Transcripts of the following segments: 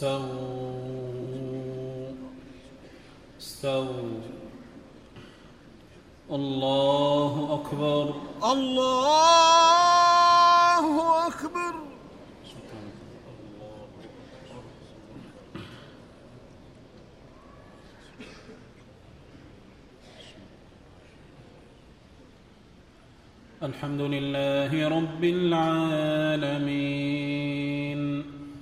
استووا. استووا الله أكبر. الله أكبر. الحمد لله رب العالمين.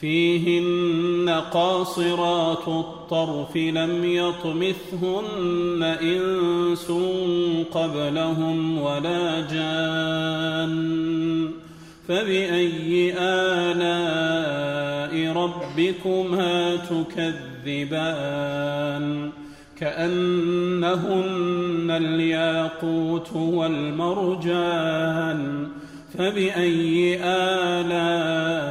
فيهن قاصرات الطرف لم يطمثهن إنس قبلهم ولا جان فبأي آلاء ربكما تكذبان كأنهن الياقوت والمرجان فبأي آلاء